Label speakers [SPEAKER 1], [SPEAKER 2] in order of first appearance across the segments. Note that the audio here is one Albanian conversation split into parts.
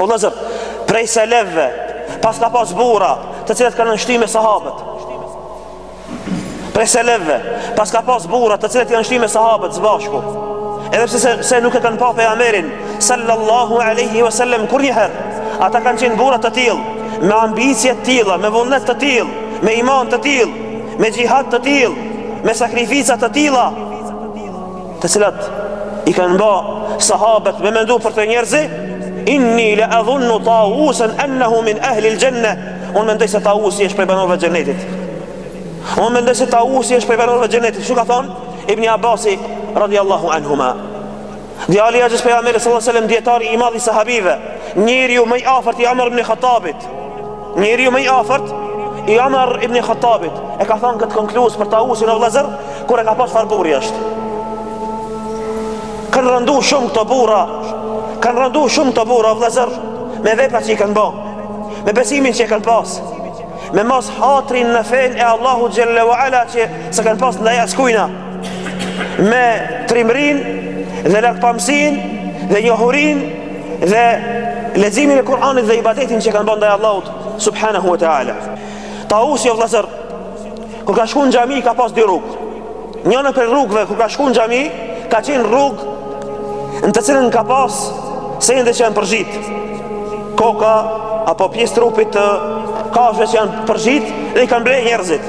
[SPEAKER 1] O vllazër, prej selefve, pas ka pas burra, të cilët janë shty me sahabët. Prej selefve, pas ka pas burra, të cilët janë shty me sahabët, s'bashku. Edhe pse se, se nuk e kanë pa Pejgamberin, sallallahu aleyhi wa sallam, kurrnjëherë, ata kanë qenë burra të tillë. Me ambicie të tilla, me vullnet të tillë, me iman të tillë, me xhihad të tillë, me sakrifica të tilla, të cilat i kanë ba sahabët me mendu për të njerëzi, inni la adhunnu tawusan annahu min ahli al-janna, unë mendoj se tawusi është prej banorëve të xhenetit. Unë mendoj se tawusi është prej banorëve të xhenetit. Kshtu ka thon Ibn Abbasi radhiyallahu anhuma. Djali i axhës Pejgamberit sallallahu alajhi wasallam dietari i madh i sahabive, njeriu më i afërt i Omer ibn Khattabit. Njeriu më i afërt i Omer ibn Khattabit e ka thënë këtë konkluz për Tausin, o vllazër, kur e ka pa çfar burri është. Kanë rëndu shumë këto burra, kanë rëndu shumë këto burra vllazër me veprat që i kanë bo, me besimin që e kanë pas, me mos hatrin në fenë e Allahu xhelle ue ala që s'e kanë pas ndaj askujna. me trimërinë dhe largpamësinë dhe njohurinë dhe leximin e Kur'anit dhe ibadetin që kanë ba ndaj Allahut subhanahu wa ta'ala Tausi o vllazër kur ka shku në xhami ka pas dy rrugë njëna prej rrugëve kur ka shku në xhami ka qenë rrugë në të cilën ka pas sende që janë përzhit koka apo pjesë trupit të kafshëve që janë përzhit dhe i kanë ble njerëzit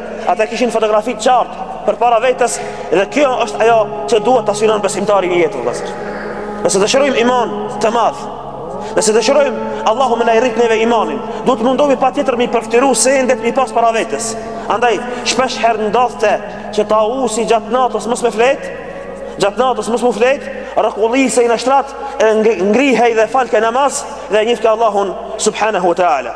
[SPEAKER 1] Ata kishin fotografi të qartë përpara vetes dhe kjo është ajo që duhet ta synon besimtari në jetë vëllazër. Nëse dëshirojmë iman të madh, nëse dëshirojmë Allahu me na e rrit neve imanin, duhet të mundohemi patjetër m'i përfytyru sendet m'i pas para vetes. Andaj shpesh herë ndodhte që Tausi gjatë natës mos me flejt, gjatë natës mos me flejt, rrokullisej në shtrat ngrihej dhe falke namaz dhe e njifke Allahun subhanahu wa ta'ala.